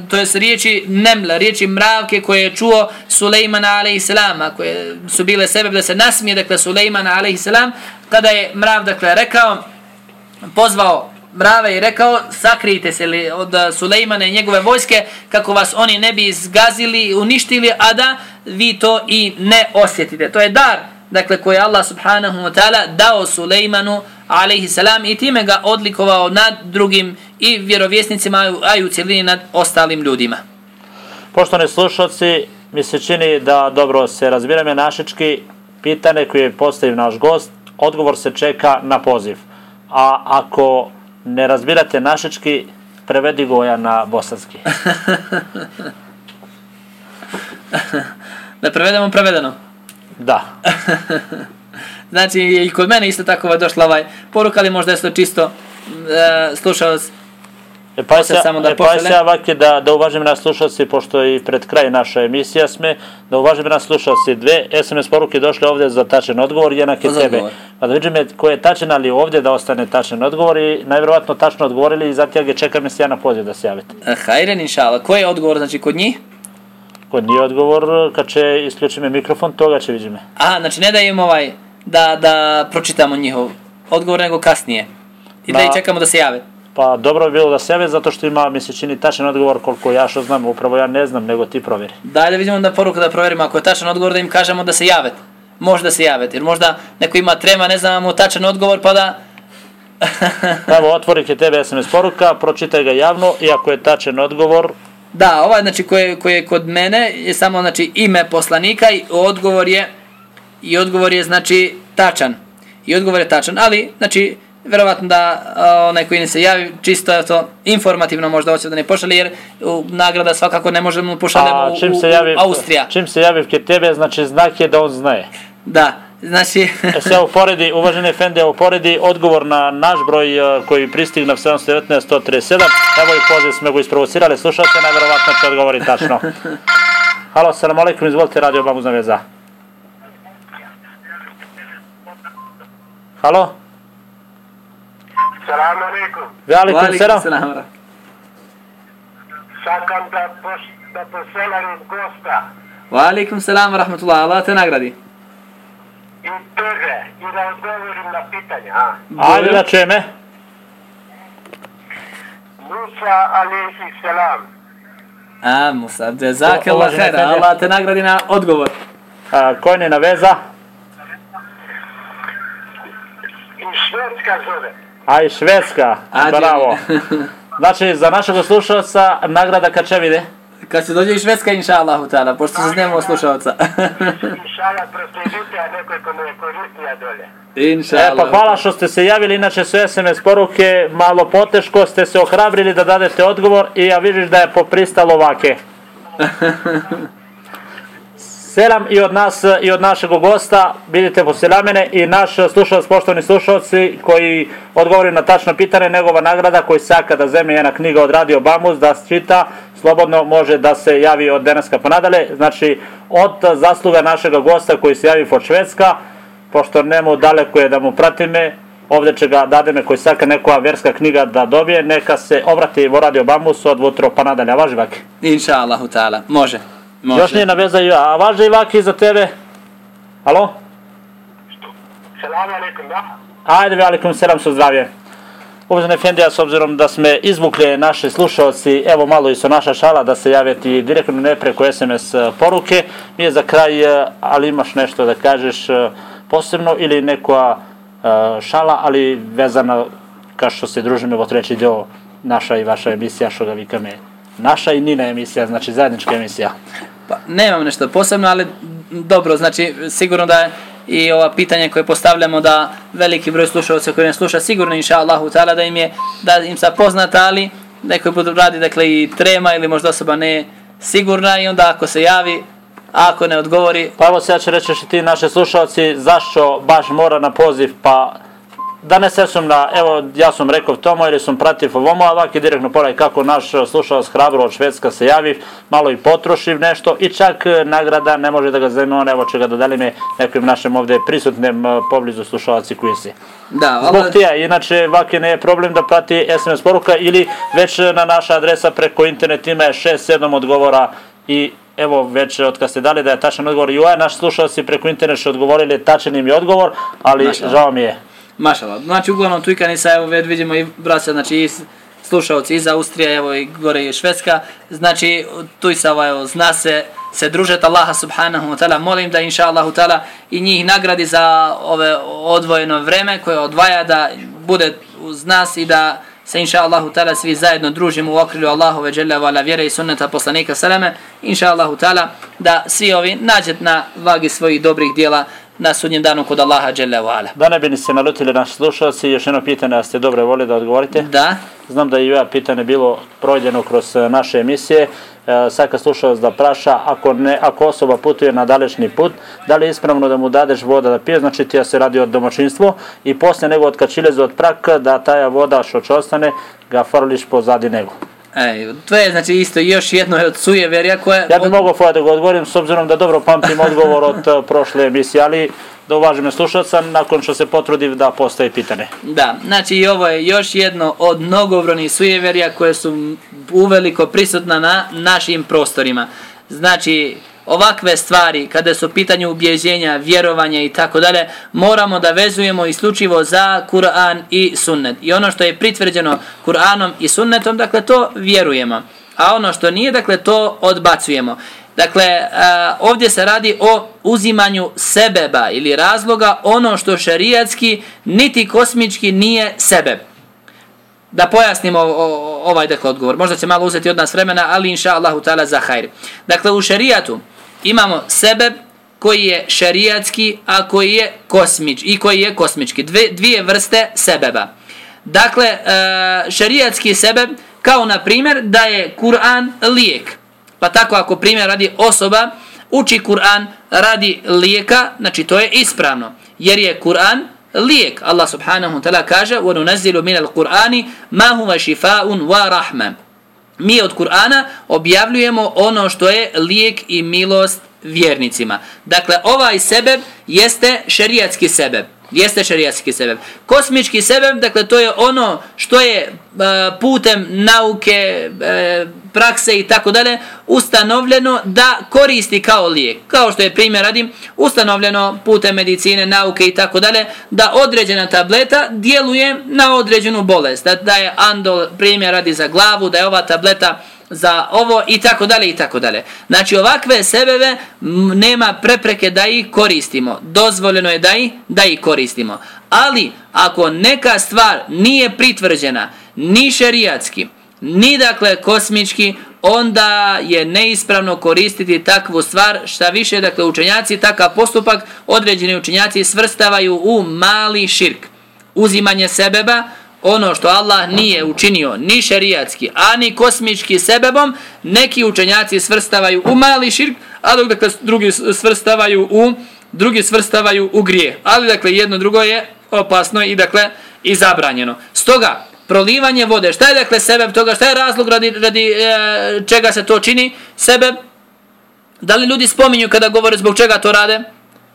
to jest riječi nemla, riječi mravke koje je čuo Sulejmana alejhi salam, koje su bile sebe da se nasmije dakle Sulejmana alejhi salam, kada je mrav dakle rekao pozvao mrave i rekao sakrijte se li od Sulejmana i njegove vojske kako vas oni ne bi zgazili, uništili, a da vi to i ne osjetite. To je dar dakle koje Allah subhanahu wa ta'ala dao Sulejmanu alaihi salam i time ga odlikovao nad drugim i vjerovjesnicima a i u cijelini nad ostalim ljudima. Poštovani slušalci, mi se čini da dobro se razbirame našički pitane koje je postavio naš gost, odgovor se čeka na poziv. A ako ne razbirate našički, prevedi goja na bosanski. da prevedemo prevedeno. Da. znači, i kod mene isto tako je došla ovaj poruka, ali možda je to čisto uh, slušao E pa se samo da e, pa se ovake da da uvažim nas slušalci pošto i pred kraj naša emisija sme da uvažim nas slušalci dve SMS poruke došle ovde za tačan odgovor jedna ke tebe. Pa da vidim ko je tačan ali ovde da ostane tačan odgovor i najverovatno tačno odgovorili i zato ga čekam se ja na poziv da se javite. E, hajren inshallah. Ko je odgovor znači kod njih? Ko nije odgovor, kad će isključime mikrofon, toga će vidimo. A, znači ne da im ovaj, da, da pročitamo njihov odgovor, nego kasnije. I da, da i čekamo da se jave. Pa dobro bi bilo da se jave, zato što ima, mi se čini, tačan odgovor koliko ja što znam, upravo ja ne znam, nego ti provjeri. Daj da vidimo da poruka da provjerimo, ako je tačan odgovor, da im kažemo da se jave. Može da se jave, jer možda neko ima trema, ne znamo tačan odgovor, pa da... Evo, otvori ke tebe SMS poruka, pročitaj ga javno i ako je tačan odgovor, Da, ovaj znači koje koje je kod mene je samo znači ime poslanika i odgovor je i odgovor je znači tačan. I odgovor je tačan, ali znači verovatno da onaj koji ne se javi čisto to informativno možda hoće da ne pošalje jer u, nagrada svakako ne možemo pošaljemo u, u, u, u Austrija. Čim se javi ke tebe znači znak je da on znaje. Da. Znači... e se uporedi, uvaženi Fende, uporedi odgovor na naš broj uh, koji pristig na 719-137. Evo i poziv smo go isprovocirali. Slušajte, najverovatno će odgovori tačno. Halo, salam alaikum, izvolite, radio Bamu zna veza. Halo? Salam alaikum. Velikum salam. salam. Sakam da, poš, da poselam gosta. Wa alaikum salam, rahmatullah, Allah te nagradi i brže i da odgovorim na pitanje. A? Ajde da čeme. Musa alaihi selam. A, Musa, džezak Allah khaira, Allah te nagradi na odgovor. A, ko je na veza? I švedska zove. A i švedska, bravo. Znači, za našeg slušalca nagrada Kačevide. Kad se dođe i Švedska, inša Allahu ta'ala, pošto se znemo slušalca. inša Allah, proslijedite, a nekoj ko me koristija dolje. Inša e, pa hvala što ste se javili, inače su SMS poruke, malo poteško ste se ohrabrili da dadete odgovor i ja vidiš da je popristalo ovake. Selam i od nas i od našeg gosta, vidite po selamene i naš slušalac, poštovani slušalci koji odgovori na tačno pitanje, njegova nagrada koji saka da zemlje jedna knjiga od Radio Bamus da čita, slobodno može da se javi od denaska pa nadale. Znači, od zasluga našeg gosta koji se javi od Švedska, pošto nemo daleko je da mu pratime, ovdje će ga dademe koji saka neka verska knjiga da dobije, neka se obrati u Radio Bamus od vutro pa nadalje. A važi vaki? Inša Allahu ta'ala, može. može. Još nije navezaju, a važi vaki za tebe? Alo? Salam alaikum, da? Ajde, velikom selam su zdravije. Uvažene Efendija, s obzirom da sme izvukli naše slušalci, evo malo i su naša šala da se javeti direktno ne preko SMS e, poruke. Mi je za kraj, e, ali imaš nešto da kažeš e, posebno ili neka šala, ali vezana ka što se družimo u treći deo naša i vaša emisija, što ga vikame. Naša i Nina emisija, znači zajednička emisija. Pa, nemam nešto posebno, ali dobro, znači sigurno da i ova pitanja koje postavljamo da veliki broj slušalaca koji ne sluša sigurno inša Allahu ta'ala da im je da im sa poznata ali neko je radi dakle i trema ili možda osoba ne sigurna i onda ako se javi ako ne odgovori Pa evo se ja ću reći što ti naše slušalci zašto baš mora na poziv pa da ne se sumna, evo ja sam rekao tomo ili sam prativ ovomu, a ovak je direktno poraj kako naš slušalac hrabro od Švedska se javi, malo i potroši nešto i čak e, nagrada ne može da ga zajme on, evo će ga dodali me nekim našem ovde prisutnim e, poblizu slušalci koji si. da Zbog Allah, tija, inače vake ne problem da prati SMS poruka ili već na naša adresa preko internet ima je 6-7 odgovora i evo već od kad ste dali da je tačan odgovor i ovaj naš slušalci preko interneta odgovorili tačan im je odgovor, ali žao mi je. Mašala. Znači, uglavnom, tu i kanisa, evo, već vidimo i braća, znači, i slušalci iz Austrije, evo, i gore i Švedska. Znači, tu i sa, evo, zna se, se družet Allaha subhanahu wa ta'ala. Molim da, inša Allahu ta'ala, i njih nagradi za ove odvojeno vreme koje odvaja da bude uz nas i da se inša Allahu ta'ala svi zajedno družimo u okrilju Allahove dželle vala vjere i sunneta poslanika salame. Inša Allahu ta'ala da svi ovi nađet na vagi svojih dobrih dijela na sudnjem danu kod Allaha dželle vala. Da ne bi se nalutili naši slušalci, još jedno pitanje, da ste dobro voli da odgovorite. Da. Znam da je i ova pitanje bilo prođeno kroz e, naše emisije. E, sad kad slušalac da praša, ako, ne, ako osoba putuje na dalečni put, da li je ispravno da mu dadeš voda da pije, znači ti ja se radi o domaćinstvu i posle nego od kad čilezu od praka, da taja voda što će ostane, ga farliš pozadi nego. Ej, to je znači isto još jedno od sujeverja koje... Ja bih od- mogao Foja da ga odgovorim s obzirom da dobro pamtim odgovor od e, prošle emisije, ali da uvažim me slušalca nakon što se potrudi da postaje pitanje. Da, znači i ovo je još jedno od mnogobrojnih sujeverja koje su uveliko prisutna na našim prostorima. Znači, ovakve stvari, kada su pitanje pitanju ubjeđenja, vjerovanja i tako dalje, moramo da vezujemo isključivo za Kur'an i sunnet. I ono što je pritvrđeno Kur'anom i sunnetom, dakle, to vjerujemo. A ono što nije, dakle, to odbacujemo. Dakle, ovdje se radi o uzimanju sebeba ili razloga ono što šerijatski niti kosmički nije sebeb. Da pojasnimo o, o, ovaj dakle odgovor. Možda će malo uzeti od nas vremena, ali inša Allahu ta'ala za hajr. Dakle, u šerijatu imamo sebeb koji je šerijatski, a koji je kosmič i koji je kosmički. Dve, dvije vrste sebeba. Dakle, e, šerijatski sebeb kao na primjer da je Kur'an lijek. Pa tako ako primjer radi osoba uči Kur'an radi lijeka, znači to je ispravno. Jer je Kur'an lijek. Allah subhanahu wa ta'ala kaže وَنُنَزِّلُ مِنَ الْقُرْآنِ مَا هُوَ شِفَاءٌ وَرَحْمَةٌ Mi od Kur'ana objavljujemo ono što je lijek i milost vjernicima. Dakle, ovaj sebeb jeste šerijatski sebeb. Jeste šerijatski sebeb. Kosmički sebeb, dakle, to je ono što je e, putem nauke, e, prakse i tako dalje ustanovljeno da koristi kao lijek. Kao što je primjer radim, ustanovljeno putem medicine, nauke i tako dalje, da određena tableta djeluje na određenu bolest. Da, da je andol primjer radi za glavu, da je ova tableta za ovo i tako dalje i tako dalje. Znači ovakve sebebe nema prepreke da ih koristimo. Dozvoljeno je da ih, da ih koristimo. Ali ako neka stvar nije pritvrđena ni šerijatski, ni dakle kosmički, onda je neispravno koristiti takvu stvar, šta više, dakle učenjaci, takav postupak, određeni učenjaci svrstavaju u mali širk. Uzimanje sebeba, ono što Allah nije učinio ni šerijatski, ani kosmički sebebom, neki učenjaci svrstavaju u mali širk, a dok dakle drugi svrstavaju u drugi svrstavaju u grije. Ali dakle jedno drugo je opasno i dakle i zabranjeno. Stoga prolivanje vode, šta je dakle sebeb toga, šta je razlog radi, radi e, čega se to čini? Sebeb Da li ljudi spominju kada govore zbog čega to rade?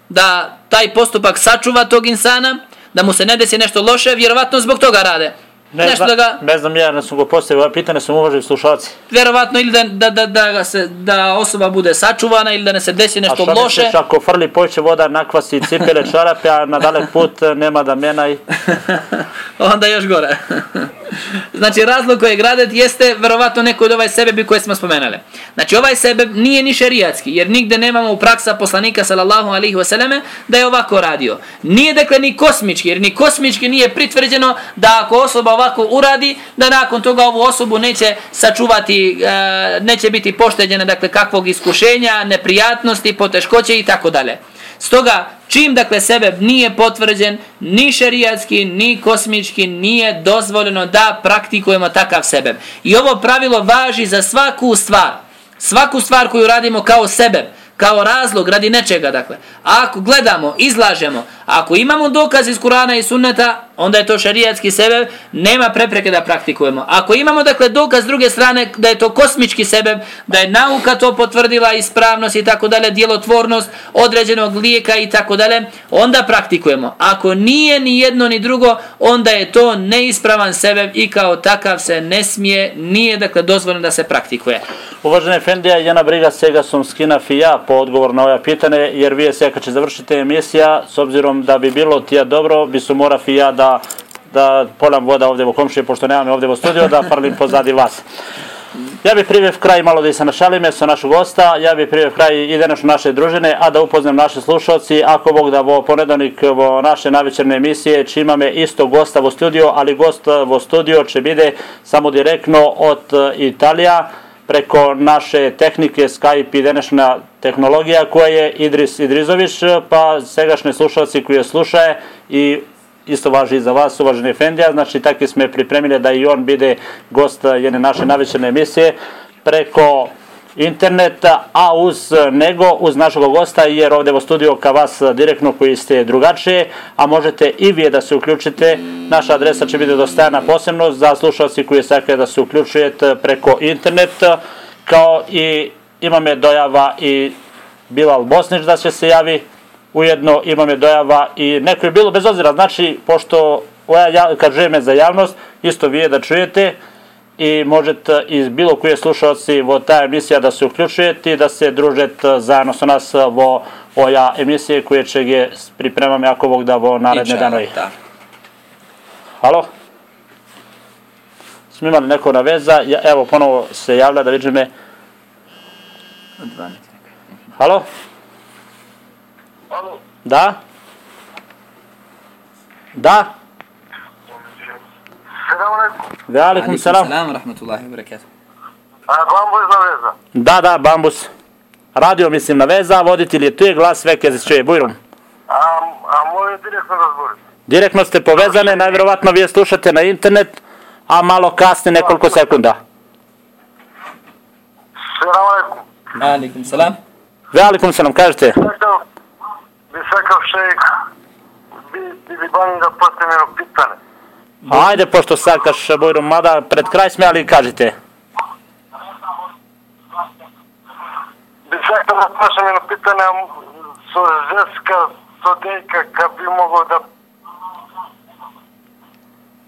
Da taj postupak sačuva tog insana, da mu se ne desi nešto loše, vjerovatno zbog toga rade. Ne, nešto zna, da ga, ne znam ja, ne sam go postavio, ova pitanje sam uvažili slušalci. vjerovatno ili da, da, da, da, ga se, da osoba bude sačuvana ili da ne se desi nešto a loše. misliš ako frli poće voda, nakvasi cipele, čarape, a na dalek put e, nema da mena i... onda još gore. znači razlog koji gradet jeste verovatno neko od ovaj sebebi koje smo spomenuli. Znači ovaj sebeb nije ni šerijatski, jer nigde nemamo u praksa poslanika sallallahu alihi wasallame da je ovako radio. Nije dakle ni kosmički, jer ni kosmički nije pritvrđeno da ako osoba ovako uradi, da nakon toga ovu osobu neće sačuvati, e, neće biti pošteđena dakle kakvog iskušenja, neprijatnosti, poteškoće i tako dalje. Stoga Čim dakle sebe nije potvrđen, ni šerijatski, ni kosmički, nije dozvoljeno da praktikujemo takav sebe. I ovo pravilo važi za svaku stvar. Svaku stvar koju radimo kao sebe kao razlog radi nečega, dakle. Ako gledamo, izlažemo, ako imamo dokaz iz Kurana i Sunneta, onda je to šarijatski sebe, nema prepreke da praktikujemo. Ako imamo, dakle, dokaz s druge strane da je to kosmički sebe, da je nauka to potvrdila, ispravnost i tako dalje, djelotvornost određenog lijeka i tako dalje, onda praktikujemo. Ako nije ni jedno ni drugo, onda je to neispravan sebe i kao takav se ne smije, nije, dakle, dozvoljeno da se praktikuje. Uvažene Fendija, jedna briga svega sam skina fija po odgovor na ova pitanje, jer vi je se kad će završiti emisija, s obzirom da bi bilo tija dobro, bi su mora fija da, da polam voda ovdje u komšije, pošto nemam ovdje u studio, da parlim pozadi vas. Ja bih privjev kraj malo da se našalim sa našeg gosta, ja bih privjev kraj i današnje naše družine, a da upoznam naše slušalci, ako Bog da vo ponedonik vo naše navečerne emisije, či imame isto gosta vo studio, ali gost vo studio će bide samo direktno od eh, Italija, preko naše tehnike Skype i današnja tehnologija koja je Idris Idrizović, pa segašne slušalci koji je slušaje i isto važi i za vas, uvaženi Efendija, znači takvi smo pripremili da i on bide gost jedne naše navećene emisije preko interneta, a uz nego, uz našeg gosta, jer ovdje u studiju ka vas direktno koji ste drugačije, a možete i vi da se uključite. Naša adresa će biti dostajana posebno za slušalci koji sakre da se uključujete preko interneta, kao i imame dojava i Bilal Bosnić da će se javi, ujedno imame dojava i neko je bilo bez obzira, znači, pošto ja, kad živime za javnost, isto vi je da čujete, i možete iz bilo koje slušalci vo ta emisija da se uključujete i da se družete zajedno sa nas vo oja emisije koje će je pripremam jako Bog da vo naredne danovi. Halo? Smo imali neko na veza, ja, evo ponovo se javlja da vidim me. Halo? Halo? Da? Da? Selam alaikum. Ve alaikum salam. Salam, rahmatullahi wa barakatuh. A, bambus na veza. Da, da, bambus. Radio mislim na veza, voditelj je tu je glas sve kada se čuje, bujrum. A, a može direktno razgovor. Direktno ste povezane, najvjerovatno vi je slušate na internet, a malo kasne nekoliko sekunda. Selam alaikum. Alaikum salam. Ve alaikum salam, kažete. Rekao, би сакав ше би, би бани да постане едно питање. Ајде, пошто сакаш, Бојро, мада пред крај сме, али кажете. Би сакав да прашам едно питање со жеска, со дејка, ка би могло да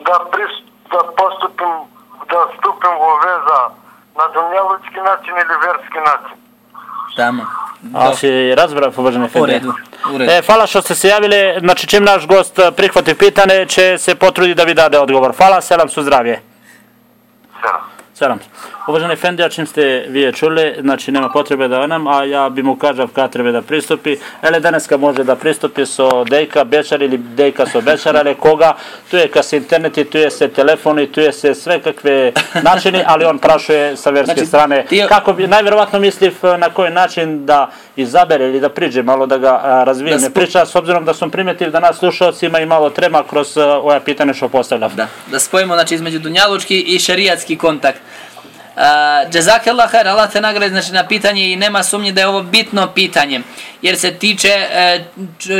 да, прис, да поступим, да ступим во веза на домјалочки начин или верски начин. Tamo. A si razbra, uvaženi U Fede. redu. U redu. E, hvala što ste se javili, znači čim naš gost prihvati pitane, će se potrudi da vi dade odgovor. Hvala, selam su zdravije. Selam. Selam. Uvaženi Fendija, čim ste vi je čuli, znači nema potrebe da nam, a ja bi mu kažav kad treba da pristupi. Ele daneska može da pristupi so Dejka Bečar ili Dejka so Bečar, ali koga, tu je ka se interneti, tu je se telefoni, tu je se sve kakve načini, ali on prašuje sa verske Znači, strane. ti- Kako bi, najvjerovatno misliv na koji način da izabere ili da priđe, malo da ga a, razvije. Da Ne spo- priča, s obzirom da sam primetiv da nas slušalci ima i malo trema kroz ova pitanja što postavljam. Da, da spojimo znači između dunjalučki i šerijatski kontakt. Eh, uh, Jazakallah khair, Allah te nagradi znači, na pitanje i nema sumnje da je ovo bitno pitanje, jer se tiče eh,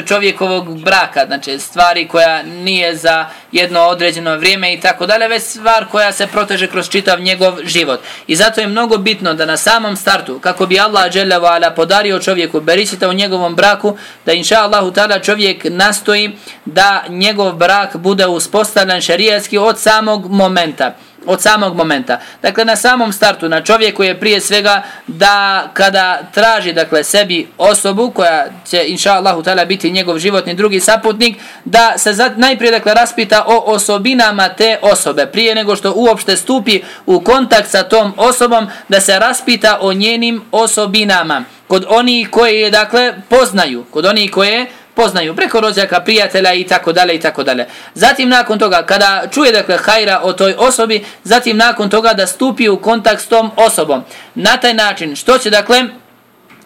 čovjekovog braka, znači stvari koja nije za jedno određeno vrijeme i tako dalje, već stvar koja se proteže kroz čitav njegov život. I zato je mnogo bitno da na samom startu, kako bi Allah dželle podario čovjeku berisita u njegovom braku, da inša Allahu ta'ala čovjek nastoji da njegov brak bude uspostavljen šerijatski od samog momenta od samog momenta. Dakle, na samom startu, na čovjeku je prije svega da kada traži, dakle, sebi osobu koja će, inša Allahu ta'ala, biti njegov životni drugi saputnik, da se za, najprije, dakle, raspita o osobinama te osobe, prije nego što uopšte stupi u kontakt sa tom osobom, da se raspita o njenim osobinama. Kod onih koje je, dakle, poznaju, kod onih koje poznaju preko rođaka, prijatelja i tako dalje i tako dalje. Zatim nakon toga kada čuje dakle hajra o toj osobi, zatim nakon toga da stupi u kontakt s tom osobom. Na taj način što će dakle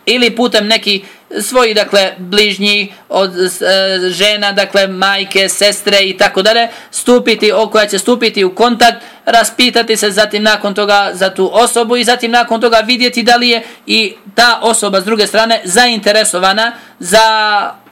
ili putem neki svoji, dakle, bližnji, od e, žena, dakle, majke, sestre i tako dalje, stupiti, o koja će stupiti u kontakt, raspitati se zatim nakon toga za tu osobu i zatim nakon toga vidjeti da li je i ta osoba s druge strane zainteresovana za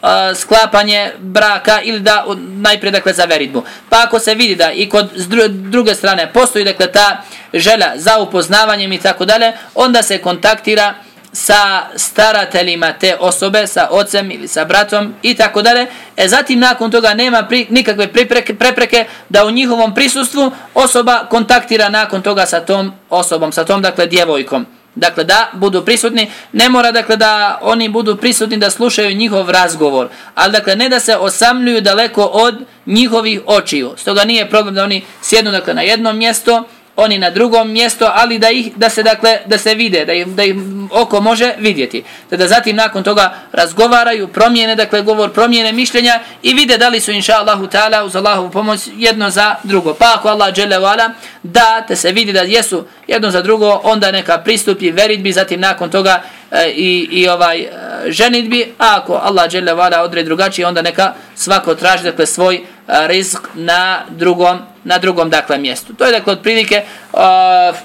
e, sklapanje braka ili da najprije dakle za veritbu. Pa ako se vidi da i kod s druge strane postoji dakle ta želja za upoznavanjem i tako dalje, onda se kontaktira sa starateljima te osobe, sa ocem ili sa bratom i tako dalje. E zatim nakon toga nema pri, nikakve prepreke, prepreke da u njihovom prisustvu osoba kontaktira nakon toga sa tom osobom, sa tom dakle djevojkom. Dakle, da budu prisutni, ne mora dakle da oni budu prisutni da slušaju njihov razgovor, ali dakle ne da se osamljuju daleko od njihovih očiju. Stoga nije problem da oni sjednu dakle na jedno mjesto, oni na drugom mjesto, ali da ih da se dakle da se vide, da ih, da ih oko može vidjeti. Da da zatim nakon toga razgovaraju, promijene dakle govor, promijene mišljenja i vide da li su inshallahu taala uz Allahovu pomoć jedno za drugo. Pa ako Allah dželle vala da te se vidi da jesu jedno za drugo, onda neka pristupi veritbi, zatim nakon toga e, i, i ovaj e, ženitbi, a ako Allah dželle vala odredi drugačije, onda neka svako traži dakle svoj rizq na drugom na drugom dakle mjestu. To je dakle otprilike uh,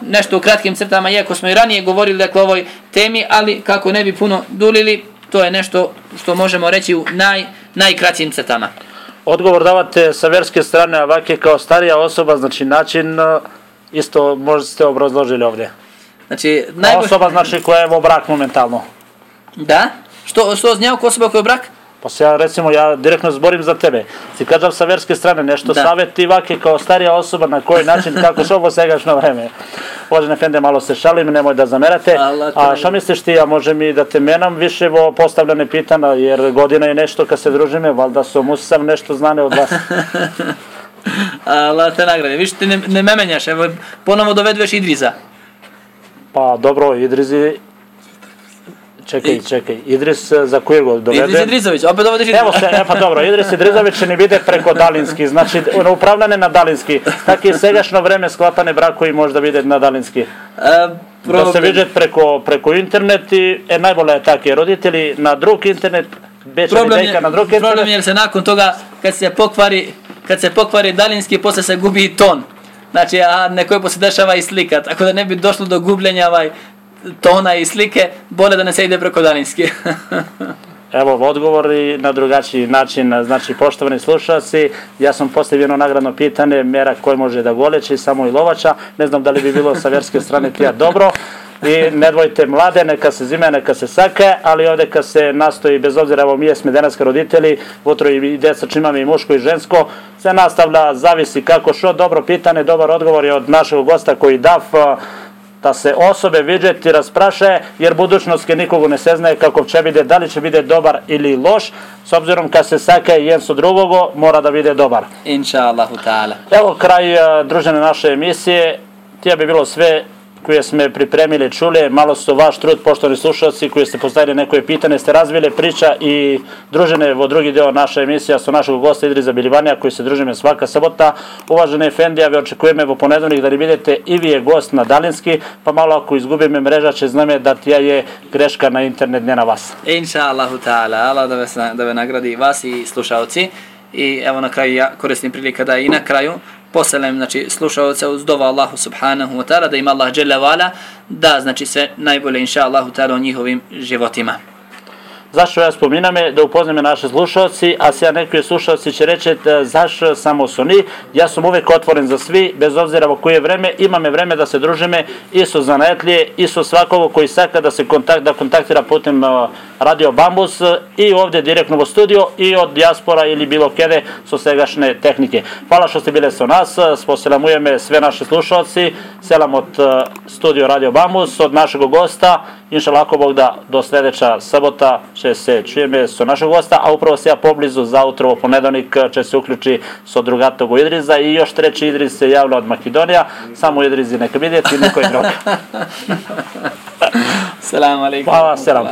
nešto u kratkim crtama, iako smo i ranije govorili dakle o ovoj temi, ali kako ne bi puno dulili, to je nešto što možemo reći u naj, najkraćim crtama. Odgovor davate sa verske strane, a vake kao starija osoba, znači način isto možete obrazložili ovdje. Znači, najbolj... Osoba znači koja je u brak momentalno. Da? Što, što znao osoba koja je brak? Pa se ja recimo ja direktno zborim za tebe. Si kažem sa verske strane nešto da. savjeti vake kao starija osoba na koji način kako se ovo segaš na vreme. Uvažene Fende, malo se šalim, nemoj da zamerate. A šta misliš ti, a može mi da te menam više vo postavljane pitana, jer godina je nešto kad se družime, valjda su musam nešto znane od vas. Allah te nagrade. Viš ti ne, ne memenjaš, evo ponovo dovedveš Idriza. Pa dobro, Idrizi Чекај, чекај. Идрис за кој го доведе? Идрис Идрисовиќ, опет доведе Идрис. Ево се, е, па добро, Идрис Идрисовиќ ќе не биде преко Далински, значи на управлене на Далински. Така и сегашно време склапане бракови може да биде на Далински. Да се видат преко преко интернет и е најболе е така, родители на друг интернет беше проблем дека на друг интернет. Проблем е се након тога кога се поквари, кога се поквари Далински, после се губи и тон. Значи, а некој после дешава и слика, така да не би дошло до гублење, вај tona i slike, bolje da ne se ide preko daninske. Evo odgovor i na drugačiji način, znači poštovani slušalci, ja sam postavio jedno nagradno pitanje, mera koji može da goleći, samo i lovača, ne znam da li bi bilo sa verske strane tija dobro, i ne dvojite mlade, neka se zime, neka se sake, ali ovdje kad se nastoji, bez obzira, evo mi jesme danas roditelji, utro i djeca čimam i muško i žensko, se nastavlja, zavisi kako što, dobro pitanje, dobar odgovor je od našeg gosta koji DAF, da se osobe vidjeti raspraše, jer budućnost nikogo ne seznaje kako će vide, da li će vide dobar ili loš, s obzirom kad se sake jedan su drugogo, mora da vide dobar. Inša Allahu ta'ala. Evo kraj uh, družene naše emisije, tija bi bilo sve koje sme pripremili čule, malo su vaš trud, poštovani slušalci, koji ste postavili nekoje pitanje, ste razvili priča i družene u drugi deo naše emisija su našeg gosta Idriza Bilivanija, koji se družime svaka sabota. Uvažene Efendija, vi očekujeme vo ponedovnik da li vidite i vi je gost na Dalinski, pa malo ako izgubime mreža će zname da tija je greška na internet, ne na vas. Inša Allahu ta'ala, Allah da, vas, da ve nagradi vas i slušalci. I evo na kraju ja koristim prilika da i na kraju poselem znači slušaoce uz dova Allahu subhanahu wa ta'ala da im Allah dželle vala da znači sve najbolje inša Allahu ta'ala o njihovim životima. Zašto ja spominam je da upozname naše slušalci, a se ja neki slušalci će reći e, zašto samo su ni, ja sam uvek otvoren za svi, bez obzira u koje vreme, imame vreme da se družime i su zanajetlije, i su svakovo koji saka da se kontakt, da kontaktira putem e, Radio Bambus e, i ovdje direktno u studio i od dijaspora ili bilo kede su segašne tehnike. Hvala što ste bile sa nas, uh, sposelamujeme sve naše slušalci, selam od studio Radio Bambus, od našeg gosta, inša lako Bog da do sljedeća sabota će se čujeme sa našeg gosta, a upravo se ja poblizu za utrovo ponedonik će se uključi sa drugatog Idriza i još treći Idriz se javlja od Makedonija, samo Idrizi neka vidjeti, neko je drog. Salam alaikum. Hvala, selam.